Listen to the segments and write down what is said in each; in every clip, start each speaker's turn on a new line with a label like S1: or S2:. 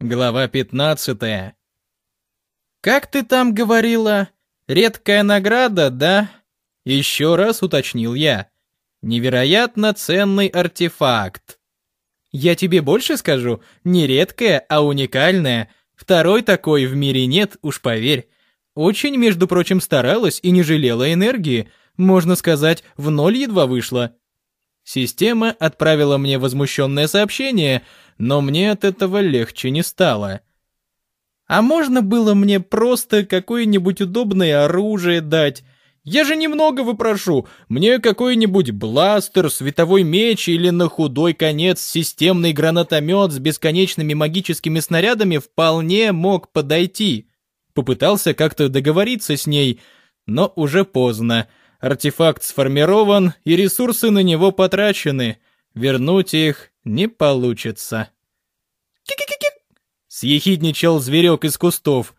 S1: Глава 15. «Как ты там говорила? Редкая награда, да?» Еще раз уточнил я. «Невероятно ценный артефакт». «Я тебе больше скажу, не редкая, а уникальная. Второй такой в мире нет, уж поверь. Очень, между прочим, старалась и не жалела энергии. Можно сказать, в ноль едва вышла. Система отправила мне возмущенное сообщение, но мне от этого легче не стало. А можно было мне просто какое-нибудь удобное оружие дать? Я же немного выпрошу. Мне какой-нибудь бластер, световой меч или на худой конец системный гранатомет с бесконечными магическими снарядами вполне мог подойти. Попытался как-то договориться с ней, но уже поздно. Артефакт сформирован, и ресурсы на него потрачены. Вернуть их не получится. «Ки-ки-ки-ки!» — съехидничал зверек из кустов.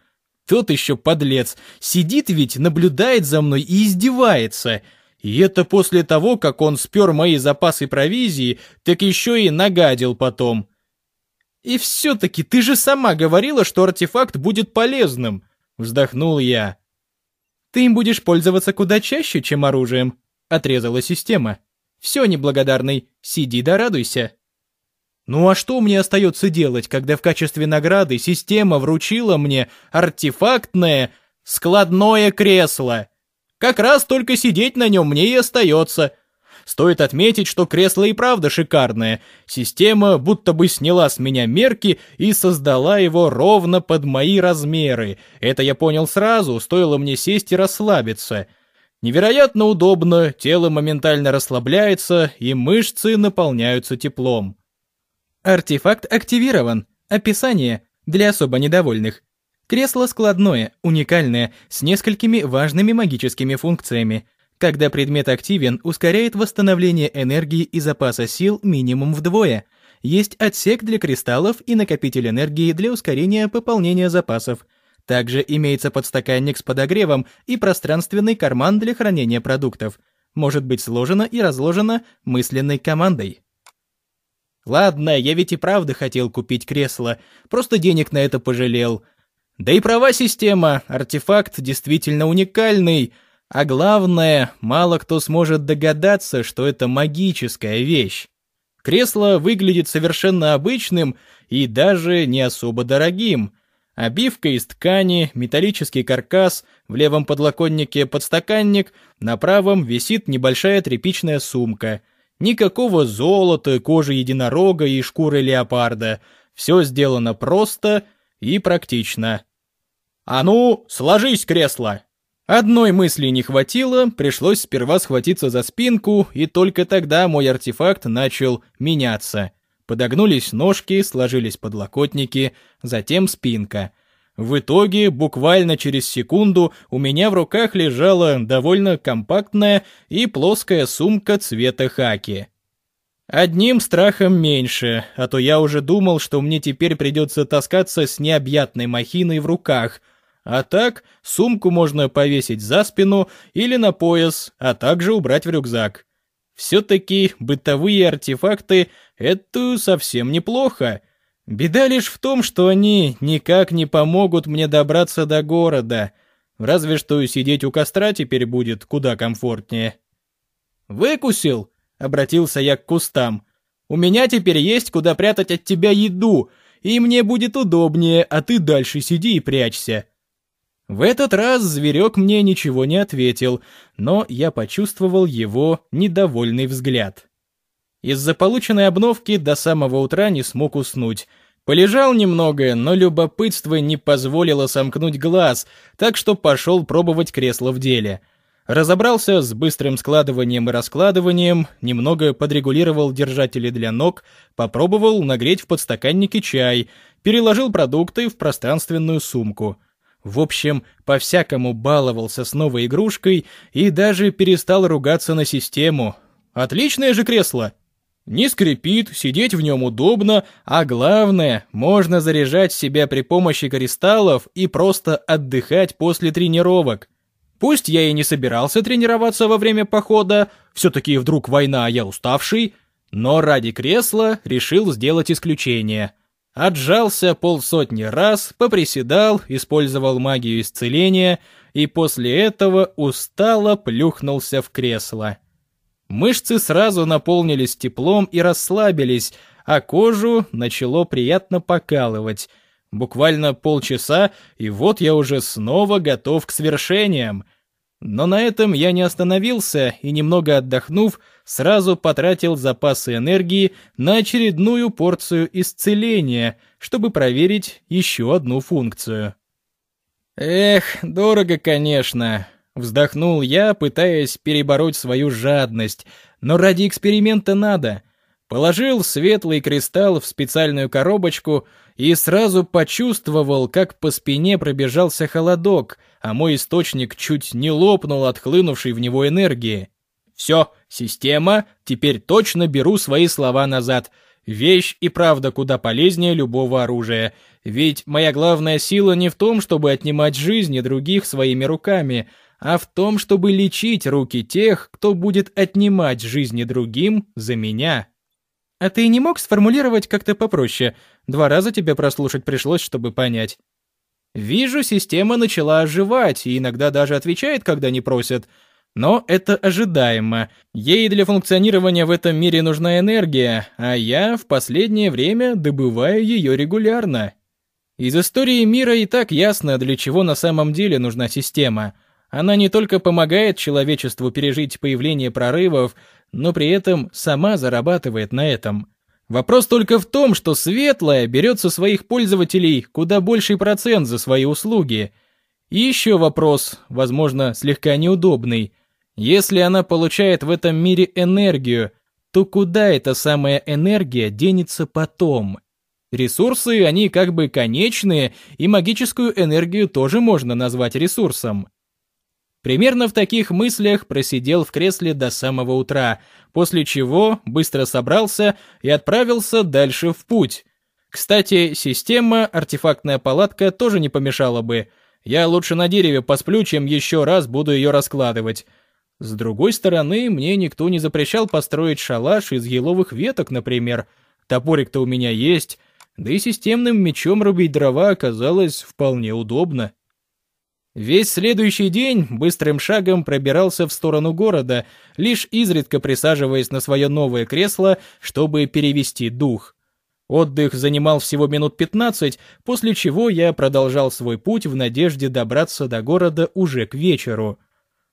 S1: Тот еще подлец. Сидит ведь, наблюдает за мной и издевается. И это после того, как он спер мои запасы провизии, так еще и нагадил потом. «И все-таки ты же сама говорила, что артефакт будет полезным!» Вздохнул я. Ты им будешь пользоваться куда чаще, чем оружием», — отрезала система. «Все, неблагодарный, сиди да радуйся». Ну а что мне остается делать, когда в качестве награды система вручила мне артефактное складное кресло? Как раз только сидеть на нем мне и остается. Стоит отметить, что кресло и правда шикарное. Система будто бы сняла с меня мерки и создала его ровно под мои размеры. Это я понял сразу, стоило мне сесть и расслабиться. Невероятно удобно, тело моментально расслабляется, и мышцы наполняются теплом. Артефакт активирован. Описание для особо недовольных. Кресло складное, уникальное, с несколькими важными магическими функциями. Когда предмет активен, ускоряет восстановление энергии и запаса сил минимум вдвое. Есть отсек для кристаллов и накопитель энергии для ускорения пополнения запасов. Также имеется подстаканник с подогревом и пространственный карман для хранения продуктов. Может быть сложено и разложено мысленной командой. Ладно, я ведь и правда хотел купить кресло, просто денег на это пожалел. Да и права система, артефакт действительно уникальный — а главное, мало кто сможет догадаться, что это магическая вещь. Кресло выглядит совершенно обычным и даже не особо дорогим. Обивка из ткани, металлический каркас, в левом подлокотнике подстаканник, на правом висит небольшая тряпичная сумка. Никакого золота, кожи единорога и шкуры леопарда. Все сделано просто и практично. «А ну, сложись, кресло!» Одной мысли не хватило, пришлось сперва схватиться за спинку, и только тогда мой артефакт начал меняться. Подогнулись ножки, сложились подлокотники, затем спинка. В итоге, буквально через секунду, у меня в руках лежала довольно компактная и плоская сумка цвета хаки. Одним страхом меньше, а то я уже думал, что мне теперь придется таскаться с необъятной махиной в руках — а так, сумку можно повесить за спину или на пояс, а также убрать в рюкзак. Все-таки бытовые артефакты — это совсем неплохо. Беда лишь в том, что они никак не помогут мне добраться до города. Разве что сидеть у костра теперь будет куда комфортнее. «Выкусил?» — обратился я к кустам. «У меня теперь есть куда прятать от тебя еду, и мне будет удобнее, а ты дальше сиди и прячься». В этот раз зверек мне ничего не ответил, но я почувствовал его недовольный взгляд. Из-за полученной обновки до самого утра не смог уснуть. Полежал немного, но любопытство не позволило сомкнуть глаз, так что пошел пробовать кресло в деле. Разобрался с быстрым складыванием и раскладыванием, немного подрегулировал держатели для ног, попробовал нагреть в подстаканнике чай, переложил продукты в пространственную сумку — в общем, по-всякому баловался с новой игрушкой и даже перестал ругаться на систему. Отличное же кресло! Не скрипит, сидеть в нем удобно, а главное, можно заряжать себя при помощи кристаллов и просто отдыхать после тренировок. Пусть я и не собирался тренироваться во время похода, все-таки вдруг война, а я уставший, но ради кресла решил сделать исключение. Отжался полсотни раз, поприседал, использовал магию исцеления и после этого устало плюхнулся в кресло. Мышцы сразу наполнились теплом и расслабились, а кожу начало приятно покалывать. Буквально полчаса, и вот я уже снова готов к свершениям. Но на этом я не остановился и, немного отдохнув, сразу потратил запасы энергии на очередную порцию исцеления, чтобы проверить еще одну функцию. Эх, дорого, конечно. Вздохнул я, пытаясь перебороть свою жадность, но ради эксперимента надо. Положил светлый кристалл в специальную коробочку и сразу почувствовал, как по спине пробежался холодок, а мой источник чуть не лопнул от хлынувшей в него энергии. Все, система, теперь точно беру свои слова назад. Вещь и правда куда полезнее любого оружия. Ведь моя главная сила не в том, чтобы отнимать жизни других своими руками, а в том, чтобы лечить руки тех, кто будет отнимать жизни другим за меня. А ты не мог сформулировать как-то попроще? Два раза тебе прослушать пришлось, чтобы понять. Вижу, система начала оживать и иногда даже отвечает, когда не просят. Но это ожидаемо. Ей для функционирования в этом мире нужна энергия, а я в последнее время добываю ее регулярно. Из истории мира и так ясно, для чего на самом деле нужна система — она не только помогает человечеству пережить появление прорывов, но при этом сама зарабатывает на этом. Вопрос только в том, что Светлая берет со своих пользователей куда больший процент за свои услуги. И еще вопрос, возможно, слегка неудобный. Если она получает в этом мире энергию, то куда эта самая энергия денется потом? Ресурсы, они как бы конечные, и магическую энергию тоже можно назвать ресурсом. Примерно в таких мыслях просидел в кресле до самого утра, после чего быстро собрался и отправился дальше в путь. Кстати, система, артефактная палатка тоже не помешала бы. Я лучше на дереве посплю, чем еще раз буду ее раскладывать. С другой стороны, мне никто не запрещал построить шалаш из еловых веток, например. Топорик-то у меня есть, да и системным мечом рубить дрова оказалось вполне удобно. Весь следующий день быстрым шагом пробирался в сторону города, лишь изредка присаживаясь на свое новое кресло, чтобы перевести дух. Отдых занимал всего минут 15, после чего я продолжал свой путь в надежде добраться до города уже к вечеру.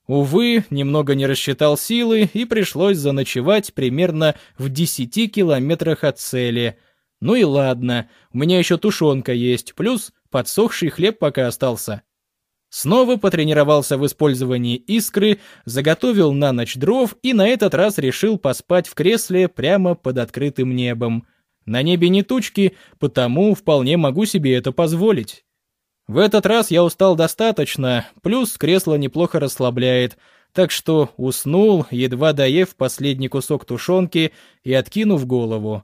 S1: Увы, немного не рассчитал силы и пришлось заночевать примерно в 10 километрах от цели. Ну и ладно, у меня еще тушенка есть, плюс подсохший хлеб пока остался. Снова потренировался в использовании искры, заготовил на ночь дров и на этот раз решил поспать в кресле прямо под открытым небом. На небе не тучки, потому вполне могу себе это позволить. В этот раз я устал достаточно, плюс кресло неплохо расслабляет, так что уснул, едва доев последний кусок тушенки и откинув голову.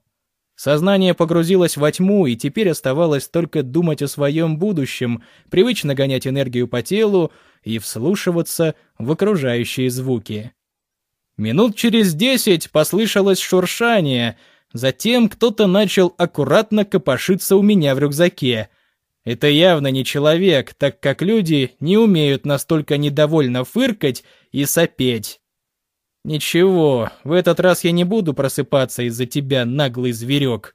S1: Сознание погрузилось во тьму, и теперь оставалось только думать о своем будущем, привычно гонять энергию по телу и вслушиваться в окружающие звуки. Минут через десять послышалось шуршание, затем кто-то начал аккуратно копошиться у меня в рюкзаке. Это явно не человек, так как люди не умеют настолько недовольно фыркать и сопеть. «Ничего, в этот раз я не буду просыпаться из-за тебя, наглый зверек».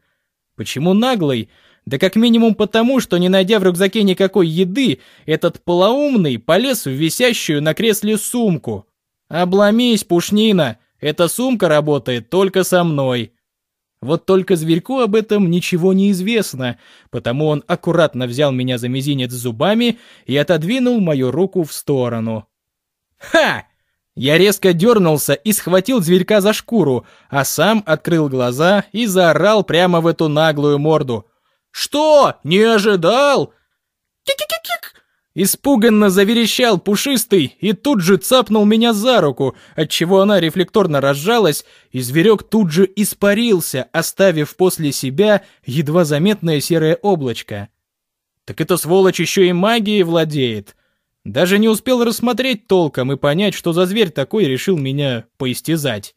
S1: «Почему наглый?» Да как минимум потому, что не найдя в рюкзаке никакой еды, этот полоумный полез в висящую на кресле сумку. Обломись, пушнина, эта сумка работает только со мной. Вот только зверьку об этом ничего не известно, потому он аккуратно взял меня за мизинец зубами и отодвинул мою руку в сторону. «Ха!» Я резко дернулся и схватил зверька за шкуру, а сам открыл глаза и заорал прямо в эту наглую морду. «Что? Не ожидал?» «Кик-кик-кик!» Испуганно заверещал пушистый и тут же цапнул меня за руку, отчего она рефлекторно разжалась, и зверек тут же испарился, оставив после себя едва заметное серое облачко. Так эта сволочь еще и магией владеет. Даже не успел рассмотреть толком и понять, что за зверь такой решил меня поистязать.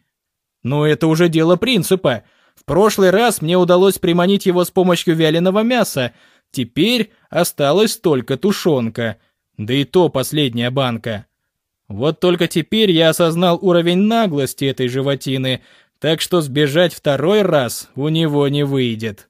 S1: Но это уже дело принципа. В прошлый раз мне удалось приманить его с помощью вяленого мяса, теперь осталась только тушенка, да и то последняя банка. Вот только теперь я осознал уровень наглости этой животины, так что сбежать второй раз у него не выйдет.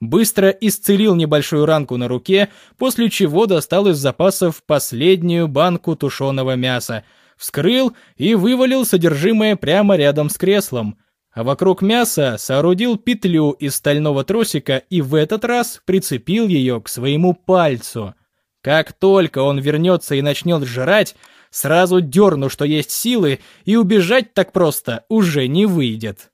S1: Быстро исцелил небольшую ранку на руке, после чего достал из запасов последнюю банку тушеного мяса, вскрыл и вывалил содержимое прямо рядом с креслом, а вокруг мяса соорудил петлю из стального тросика и в этот раз прицепил ее к своему пальцу. Как только он вернется и начнет жрать, Сразу дерну, что есть силы, и убежать так просто уже не выйдет.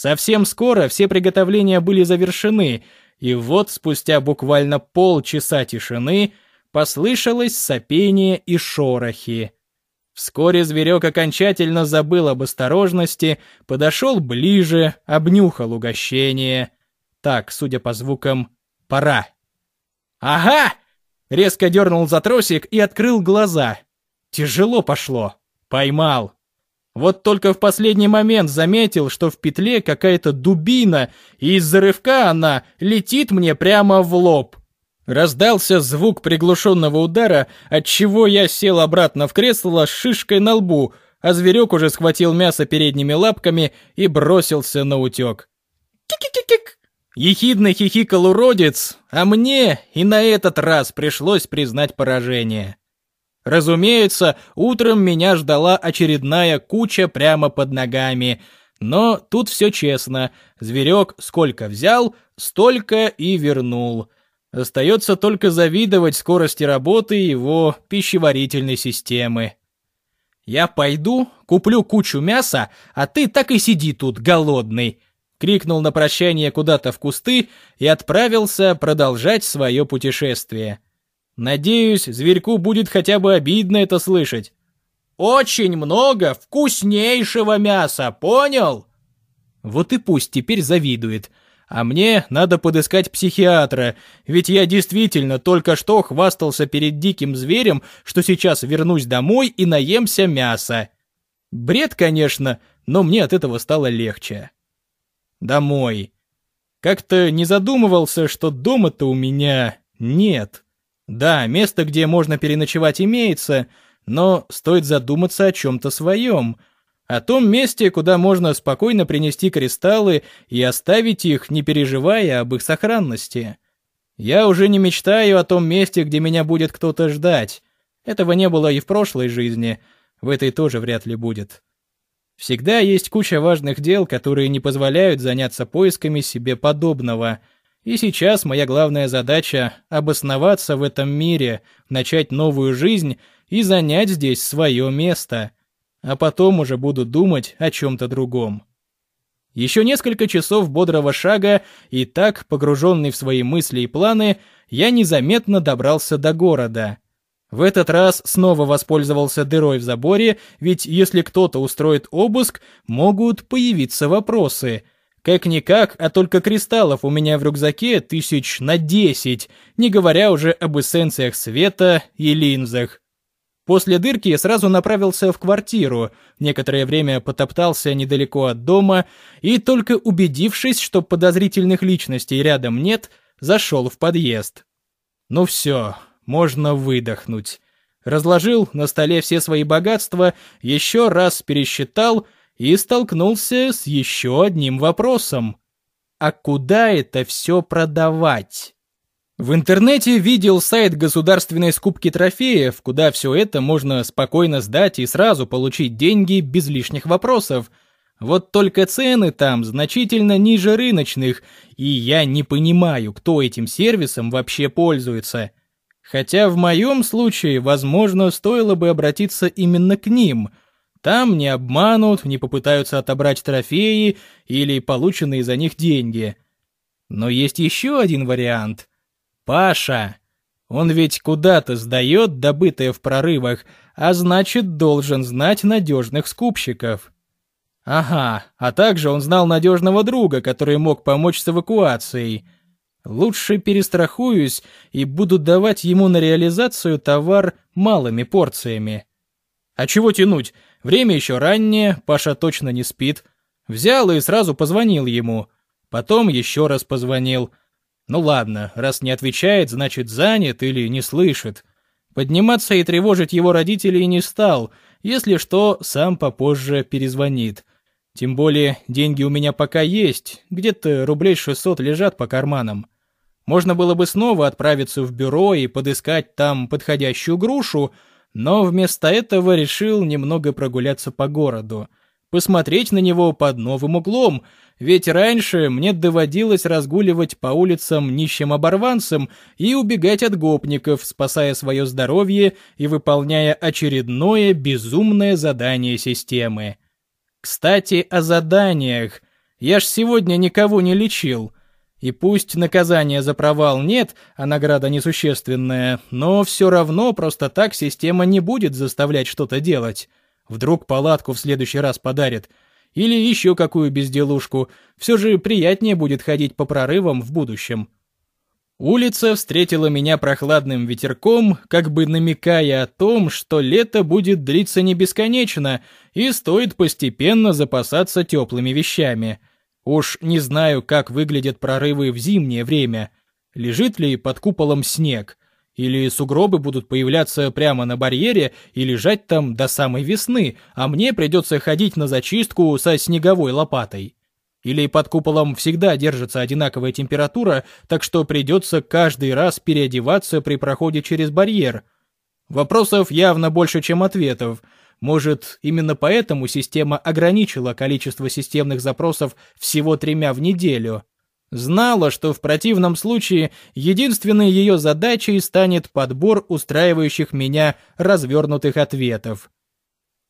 S1: Совсем скоро все приготовления были завершены, и вот спустя буквально полчаса тишины послышалось сопение и шорохи. Вскоре зверек окончательно забыл об осторожности, подошел ближе, обнюхал угощение. Так, судя по звукам, пора. «Ага!» Резко дернул за тросик и открыл глаза. Тяжело пошло. Поймал. Вот только в последний момент заметил, что в петле какая-то дубина, и из-за рывка она летит мне прямо в лоб. Раздался звук приглушенного удара, от чего я сел обратно в кресло с шишкой на лбу, а зверек уже схватил мясо передними лапками и бросился наутек. Кик-кик-кик! Ехидно хихикал уродец, а мне и на этот раз пришлось признать поражение. Разумеется, утром меня ждала очередная куча прямо под ногами. Но тут все честно. Зверек сколько взял, столько и вернул. Остается только завидовать скорости работы его пищеварительной системы. «Я пойду, куплю кучу мяса, а ты так и сиди тут, голодный!» Крикнул на прощание куда-то в кусты и отправился продолжать свое путешествие. Надеюсь, зверьку будет хотя бы обидно это слышать. Очень много вкуснейшего мяса, понял? Вот и пусть теперь завидует. А мне надо подыскать психиатра, ведь я действительно только что хвастался перед диким зверем, что сейчас вернусь домой и наемся мяса. Бред, конечно, но мне от этого стало легче. Домой. Как-то не задумывался, что дома-то у меня нет. Да, место, где можно переночевать, имеется, но стоит задуматься о чем-то своем. О том месте, куда можно спокойно принести кристаллы и оставить их, не переживая об их сохранности. Я уже не мечтаю о том месте, где меня будет кто-то ждать. Этого не было и в прошлой жизни, в этой тоже вряд ли будет. Всегда есть куча важных дел, которые не позволяют заняться поисками себе подобного — и сейчас моя главная задача — обосноваться в этом мире, начать новую жизнь и занять здесь свое место. А потом уже буду думать о чем-то другом. Еще несколько часов бодрого шага, и так, погруженный в свои мысли и планы, я незаметно добрался до города. В этот раз снова воспользовался дырой в заборе, ведь если кто-то устроит обыск, могут появиться вопросы — как-никак, а только кристаллов у меня в рюкзаке тысяч на десять, не говоря уже об эссенциях света и линзах. После дырки сразу направился в квартиру, некоторое время потоптался недалеко от дома и, только убедившись, что подозрительных личностей рядом нет, зашел в подъезд. Ну все, можно выдохнуть. Разложил на столе все свои богатства, еще раз пересчитал — и столкнулся с еще одним вопросом. А куда это все продавать? В интернете видел сайт государственной скупки трофеев, куда все это можно спокойно сдать и сразу получить деньги без лишних вопросов. Вот только цены там значительно ниже рыночных, и я не понимаю, кто этим сервисом вообще пользуется. Хотя в моем случае, возможно, стоило бы обратиться именно к ним – там не обманут, не попытаются отобрать трофеи или полученные за них деньги. Но есть еще один вариант. Паша. Он ведь куда-то сдает добытое в прорывах, а значит должен знать надежных скупщиков. Ага, а также он знал надежного друга, который мог помочь с эвакуацией. Лучше перестрахуюсь и буду давать ему на реализацию товар малыми порциями. А чего тянуть? Время еще раннее, Паша точно не спит. Взял и сразу позвонил ему. Потом еще раз позвонил. Ну ладно, раз не отвечает, значит занят или не слышит. Подниматься и тревожить его родителей не стал. Если что, сам попозже перезвонит. Тем более, деньги у меня пока есть. Где-то рублей 600 лежат по карманам. Можно было бы снова отправиться в бюро и подыскать там подходящую грушу, но вместо этого решил немного прогуляться по городу. Посмотреть на него под новым углом, ведь раньше мне доводилось разгуливать по улицам нищим оборванцам и убегать от гопников, спасая свое здоровье и выполняя очередное безумное задание системы. Кстати, о заданиях. Я ж сегодня никого не лечил. И пусть наказания за провал нет, а награда несущественная, но все равно просто так система не будет заставлять что-то делать. Вдруг палатку в следующий раз подарит. Или еще какую безделушку. Все же приятнее будет ходить по прорывам в будущем. Улица встретила меня прохладным ветерком, как бы намекая о том, что лето будет длиться не бесконечно и стоит постепенно запасаться теплыми вещами – Уж не знаю, как выглядят прорывы в зимнее время. Лежит ли под куполом снег? Или сугробы будут появляться прямо на барьере и лежать там до самой весны, а мне придется ходить на зачистку со снеговой лопатой? Или под куполом всегда держится одинаковая температура, так что придется каждый раз переодеваться при проходе через барьер? Вопросов явно больше, чем ответов, может, именно поэтому система ограничила количество системных запросов всего тремя в неделю. Знала, что в противном случае единственной ее задачей станет подбор устраивающих меня развернутых ответов.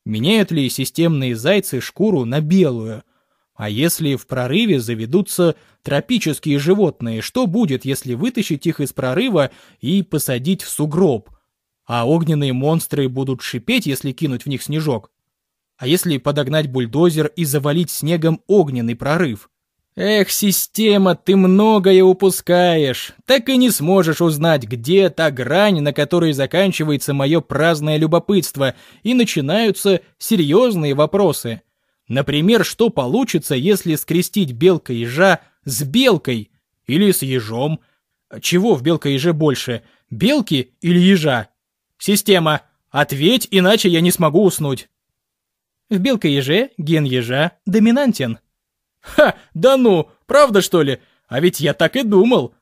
S1: Меняют ли системные зайцы шкуру на белую? А если в прорыве заведутся тропические животные, что будет, если вытащить их из прорыва и посадить в сугроб – а огненные монстры будут шипеть, если кинуть в них снежок. А если подогнать бульдозер и завалить снегом огненный прорыв? Эх, система, ты многое упускаешь. Так и не сможешь узнать, где та грань, на которой заканчивается мое праздное любопытство, и начинаются серьезные вопросы. Например, что получится, если скрестить белка-ежа с белкой? Или с ежом? Чего в белка-еже больше, белки или ежа? Система, ответь, иначе я не смогу уснуть. В белка-еже ген ежа доминантен. Ха, да ну, правда что ли? А ведь я так и думал.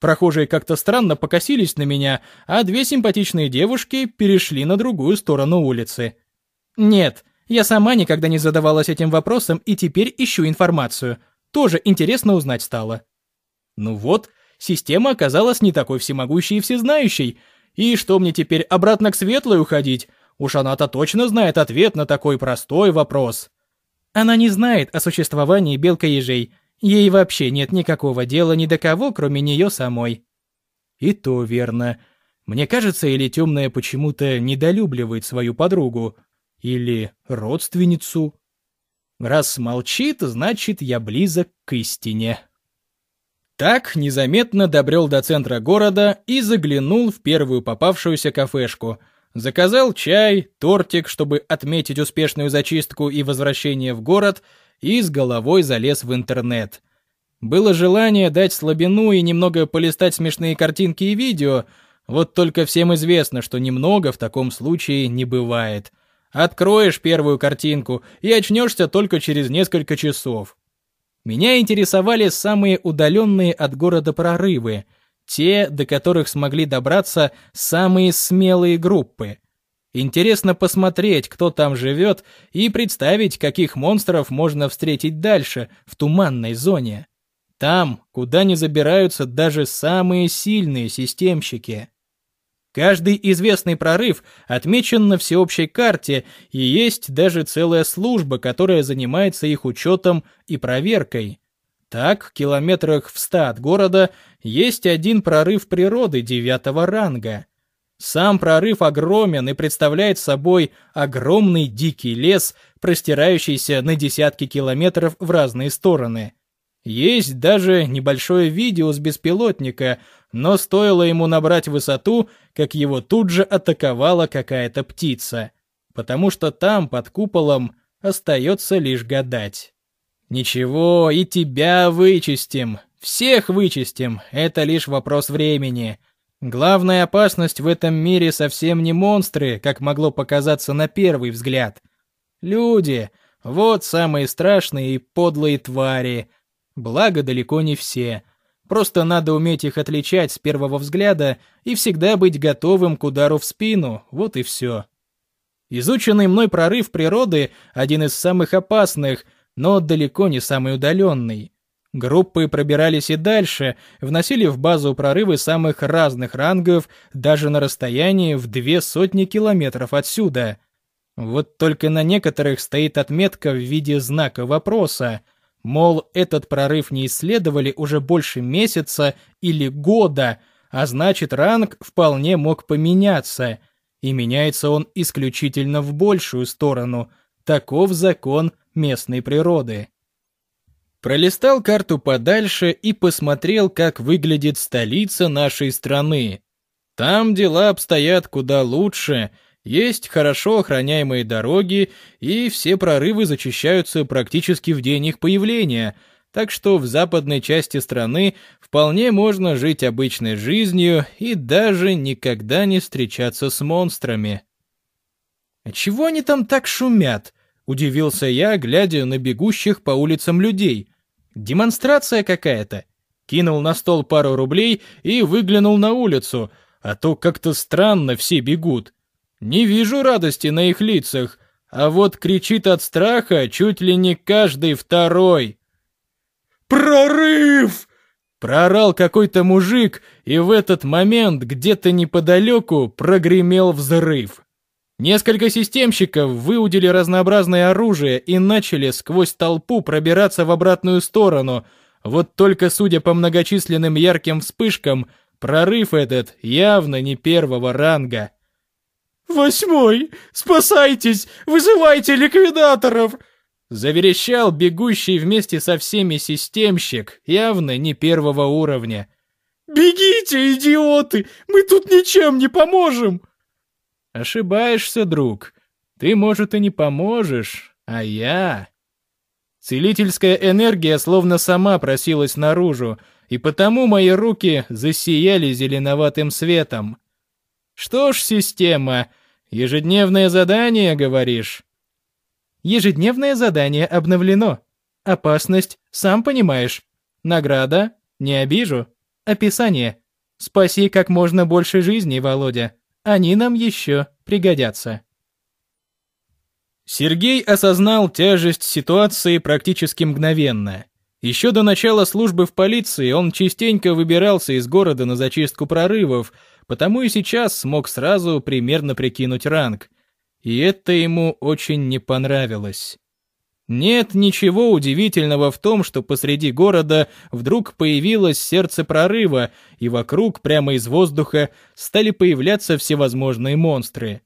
S1: Прохожие как-то странно покосились на меня, а две симпатичные девушки перешли на другую сторону улицы. Нет, я сама никогда не задавалась этим вопросом и теперь ищу информацию. Тоже интересно узнать стало. Ну вот, система оказалась не такой всемогущей и всезнающей, и что мне теперь обратно к светлой уходить? Уж она-то точно знает ответ на такой простой вопрос. Она не знает о существовании белка-ежей. Ей вообще нет никакого дела ни до кого, кроме нее самой. И то верно. Мне кажется, или темная почему-то недолюбливает свою подругу. Или родственницу. Раз молчит, значит, я близок к истине. Так незаметно добрел до центра города и заглянул в первую попавшуюся кафешку. Заказал чай, тортик, чтобы отметить успешную зачистку и возвращение в город, и с головой залез в интернет. Было желание дать слабину и немного полистать смешные картинки и видео, вот только всем известно, что немного в таком случае не бывает. Откроешь первую картинку и очнешься только через несколько часов. Меня интересовали самые удаленные от города прорывы, те, до которых смогли добраться самые смелые группы. Интересно посмотреть, кто там живет, и представить, каких монстров можно встретить дальше, в туманной зоне. Там, куда не забираются даже самые сильные системщики. Каждый известный прорыв отмечен на всеобщей карте, и есть даже целая служба, которая занимается их учетом и проверкой. Так, в километрах в ста от города есть один прорыв природы девятого ранга. Сам прорыв огромен и представляет собой огромный дикий лес, простирающийся на десятки километров в разные стороны. Есть даже небольшое видео с беспилотника, но стоило ему набрать высоту, как его тут же атаковала какая-то птица. Потому что там, под куполом, остается лишь гадать. Ничего, и тебя вычистим. Всех вычистим. Это лишь вопрос времени. Главная опасность в этом мире совсем не монстры, как могло показаться на первый взгляд. Люди. Вот самые страшные и подлые твари. Благо, далеко не все. Просто надо уметь их отличать с первого взгляда и всегда быть готовым к удару в спину. Вот и все. Изученный мной прорыв природы – один из самых опасных, но далеко не самый удаленный. Группы пробирались и дальше, вносили в базу прорывы самых разных рангов, даже на расстоянии в две сотни километров отсюда. Вот только на некоторых стоит отметка в виде знака вопроса, мол, этот прорыв не исследовали уже больше месяца или года, а значит ранг вполне мог поменяться, и меняется он исключительно в большую сторону, таков закон местной природы. Пролистал карту подальше и посмотрел, как выглядит столица нашей страны. Там дела обстоят куда лучше, есть хорошо охраняемые дороги, и все прорывы зачищаются практически в день их появления, так что в западной части страны вполне можно жить обычной жизнью и даже никогда не встречаться с монстрами. «А чего они там так шумят?» Удивился я, глядя на бегущих по улицам людей. Демонстрация какая-то. Кинул на стол пару рублей и выглянул на улицу, а то как-то странно все бегут. Не вижу радости на их лицах, а вот кричит от страха чуть ли не каждый второй. «Прорыв!» Проорал какой-то мужик, и в этот момент где-то неподалеку прогремел взрыв. Несколько системщиков выудили разнообразное оружие и начали сквозь толпу пробираться в обратную сторону. Вот только, судя по многочисленным ярким вспышкам, прорыв этот явно не первого ранга. «Восьмой! Спасайтесь! Вызывайте ликвидаторов!» Заверещал бегущий вместе со всеми системщик, явно не первого уровня. «Бегите, идиоты! Мы тут ничем не поможем!» Ошибаешься, друг. Ты, может, и не поможешь, а я... Целительская энергия словно сама просилась наружу, и потому мои руки засияли зеленоватым светом. Что ж, система, ежедневное задание, говоришь? Ежедневное задание обновлено. Опасность, сам понимаешь. Награда, не обижу. Описание. Спаси как можно больше жизней, Володя. Они нам еще пригодятся. Сергей осознал тяжесть ситуации практически мгновенно. Еще до начала службы в полиции он частенько выбирался из города на зачистку прорывов, потому и сейчас смог сразу примерно прикинуть ранг. И это ему очень не понравилось. Нет ничего удивительного в том, что посреди города вдруг появилось сердце прорыва, и вокруг, прямо из воздуха, стали появляться всевозможные монстры.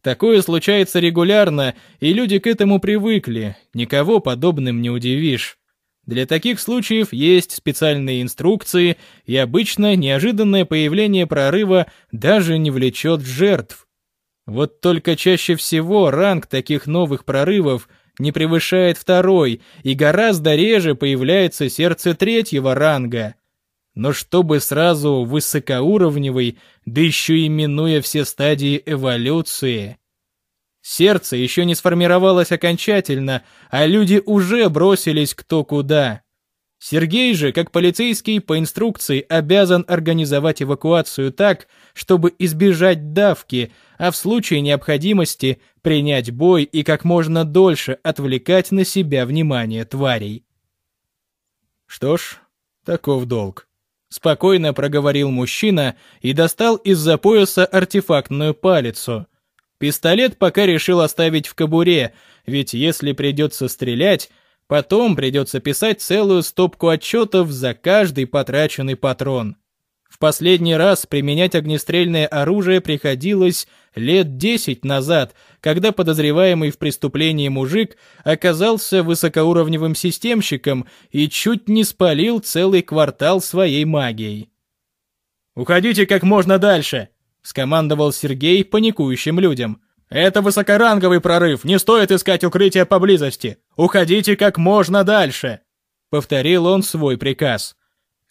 S1: Такое случается регулярно, и люди к этому привыкли, никого подобным не удивишь. Для таких случаев есть специальные инструкции, и обычно неожиданное появление прорыва даже не влечет жертв. Вот только чаще всего ранг таких новых прорывов – не превышает второй, и гораздо реже появляется сердце третьего ранга. Но чтобы сразу высокоуровневый, да еще и минуя все стадии эволюции. Сердце еще не сформировалось окончательно, а люди уже бросились кто куда. Сергей же, как полицейский, по инструкции обязан организовать эвакуацию так, чтобы избежать давки, а в случае необходимости принять бой и как можно дольше отвлекать на себя внимание тварей. Что ж, таков долг. Спокойно проговорил мужчина и достал из-за пояса артефактную палицу. Пистолет пока решил оставить в кобуре, ведь если придется стрелять, Потом придется писать целую стопку отчетов за каждый потраченный патрон. В последний раз применять огнестрельное оружие приходилось лет десять назад, когда подозреваемый в преступлении мужик оказался высокоуровневым системщиком и чуть не спалил целый квартал своей магией. «Уходите как можно дальше!» — скомандовал Сергей паникующим людям. Это высокоранговый прорыв, не стоит искать укрытия поблизости. Уходите как можно дальше!» Повторил он свой приказ.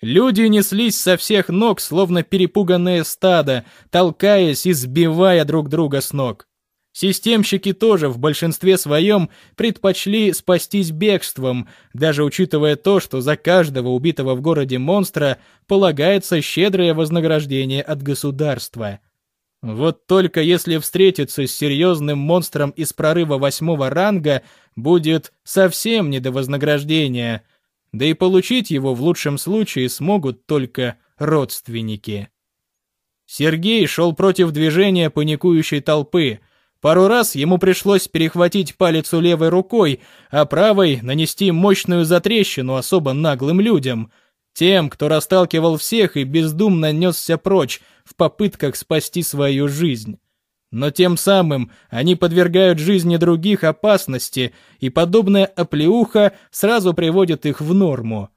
S1: Люди неслись со всех ног, словно перепуганное стадо, толкаясь и сбивая друг друга с ног. Системщики тоже в большинстве своем предпочли спастись бегством, даже учитывая то, что за каждого убитого в городе монстра полагается щедрое вознаграждение от государства. Вот только если встретиться с серьезным монстром из прорыва восьмого ранга, будет совсем не до вознаграждения – да и получить его в лучшем случае смогут только родственники. Сергей шел против движения паникующей толпы. Пару раз ему пришлось перехватить палец у левой рукой, а правой нанести мощную затрещину особо наглым людям, тем, кто расталкивал всех и бездумно несся прочь в попытках спасти свою жизнь. Но тем самым они подвергают жизни других опасности, и подобная оплеуха сразу приводит их в норму.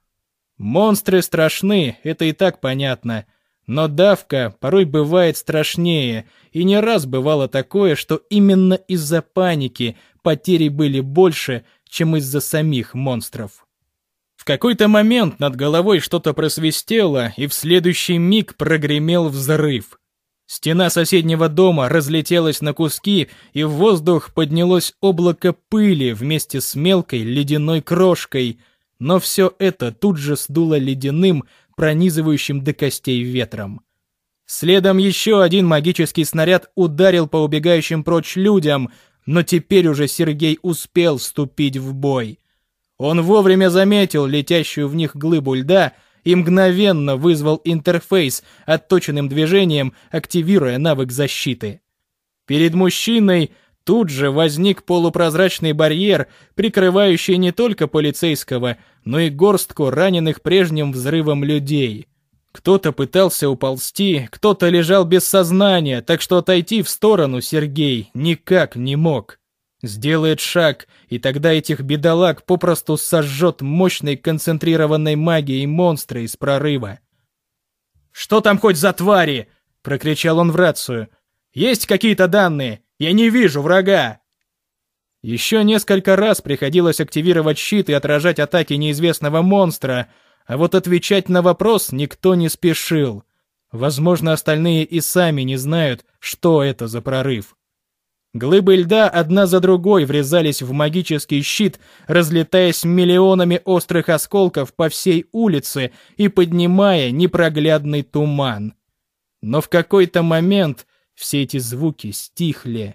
S1: Монстры страшны, это и так понятно. Но давка порой бывает страшнее, и не раз бывало такое, что именно из-за паники потери были больше, чем из-за самих монстров. В какой-то момент над головой что-то просвистело, и в следующий миг прогремел взрыв. Стена соседнего дома разлетелась на куски, и в воздух поднялось облако пыли вместе с мелкой ледяной крошкой. Но все это тут же сдуло ледяным, пронизывающим до костей ветром. Следом еще один магический снаряд ударил по убегающим прочь людям, но теперь уже Сергей успел вступить в бой. Он вовремя заметил летящую в них глыбу льда — и мгновенно вызвал интерфейс отточенным движением, активируя навык защиты. Перед мужчиной тут же возник полупрозрачный барьер, прикрывающий не только полицейского, но и горстку раненых прежним взрывом людей. Кто-то пытался уползти, кто-то лежал без сознания, так что отойти в сторону Сергей никак не мог. Сделает шаг, и тогда этих бедолаг попросту сожжет мощной концентрированной магией монстра из прорыва. «Что там хоть за твари?» — прокричал он в рацию. «Есть какие-то данные? Я не вижу врага!» Еще несколько раз приходилось активировать щит и отражать атаки неизвестного монстра, а вот отвечать на вопрос никто не спешил. Возможно, остальные и сами не знают, что это за прорыв. Глыбы льда одна за другой врезались в магический щит, разлетаясь миллионами острых осколков по всей улице и поднимая непроглядный туман. Но в какой-то момент все эти звуки стихли,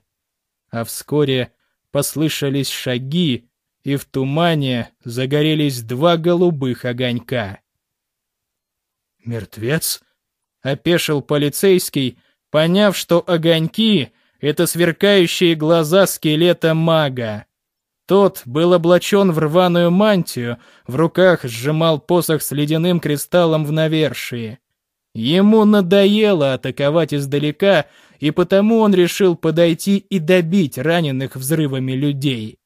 S1: а вскоре послышались шаги, и в тумане загорелись два голубых огонька. «Мертвец?» — опешил полицейский, поняв, что огоньки — это сверкающие глаза скелета мага. Тот был облачен в рваную мантию, в руках сжимал посох с ледяным кристаллом в навершии. Ему надоело атаковать издалека, и потому он решил подойти и добить раненых взрывами людей.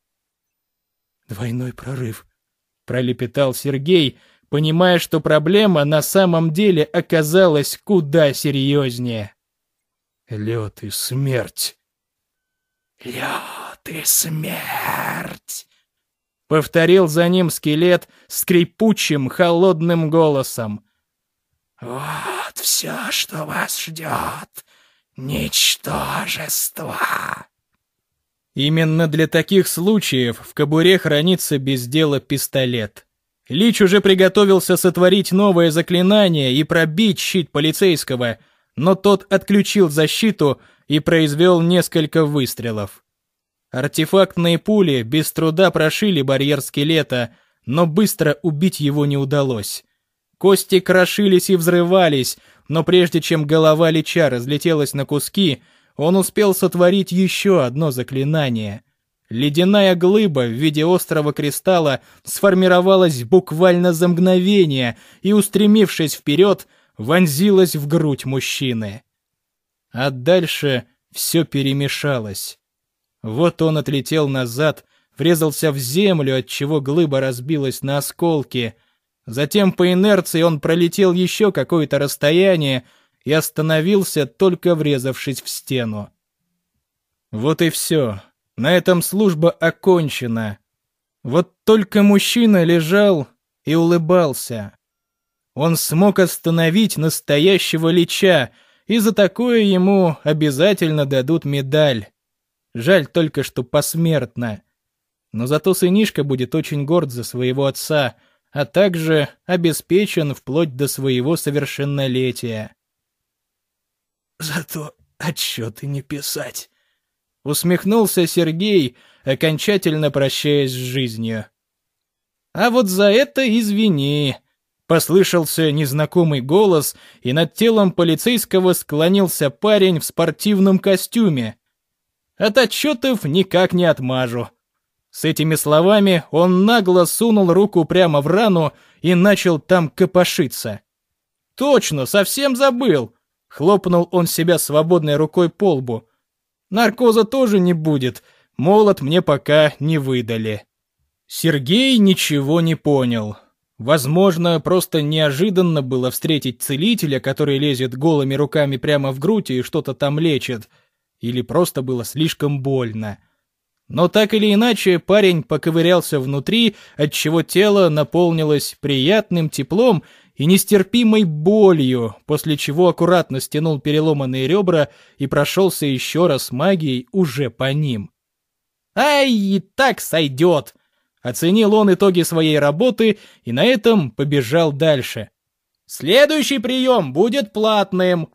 S1: «Двойной прорыв», — пролепетал Сергей, понимая, что проблема на самом деле оказалась куда серьезнее. Лед и смерть. Лед и смерть. Повторил за ним скелет скрипучим, холодным голосом. Вот все, что вас ждет. Ничтожество. Именно для таких случаев в кобуре хранится без дела пистолет. Лич уже приготовился сотворить новое заклинание и пробить щит полицейского — но тот отключил защиту и произвел несколько выстрелов. Артефактные пули без труда прошили барьер скелета, но быстро убить его не удалось. Кости крошились и взрывались, но прежде чем голова Лича разлетелась на куски, он успел сотворить еще одно заклинание. Ледяная глыба в виде острого кристалла сформировалась буквально за мгновение и, устремившись вперед, вонзилась в грудь мужчины. А дальше все перемешалось. Вот он отлетел назад, врезался в землю, от чего глыба разбилась на осколки. Затем по инерции он пролетел еще какое-то расстояние и остановился, только врезавшись в стену. Вот и все. На этом служба окончена. Вот только мужчина лежал и улыбался. Он смог остановить настоящего лича, и за такое ему обязательно дадут медаль. Жаль только, что посмертно. Но зато сынишка будет очень горд за своего отца, а также обеспечен вплоть до своего совершеннолетия.
S2: Зато отчеты не писать.
S1: Усмехнулся Сергей, окончательно прощаясь с жизнью. А вот за это извини. Послышался незнакомый голос, и над телом полицейского склонился парень в спортивном костюме. От отчетов никак не отмажу. С этими словами он нагло сунул руку прямо в рану и начал там копошиться. «Точно, совсем забыл!» Хлопнул он себя свободной рукой по лбу. Наркоза тоже не будет, молот мне пока не выдали. Сергей ничего не понял. Возможно, просто неожиданно было встретить целителя, который лезет голыми руками прямо в грудь и что-то там лечит. Или просто было слишком больно. Но так или иначе, парень поковырялся внутри, отчего тело наполнилось приятным теплом и нестерпимой болью, после чего аккуратно стянул переломанные ребра и прошелся еще раз магией уже по ним. «Ай, и так сойдет!» Оценил он итоги своей работы и на этом побежал дальше. «Следующий прием будет платным!»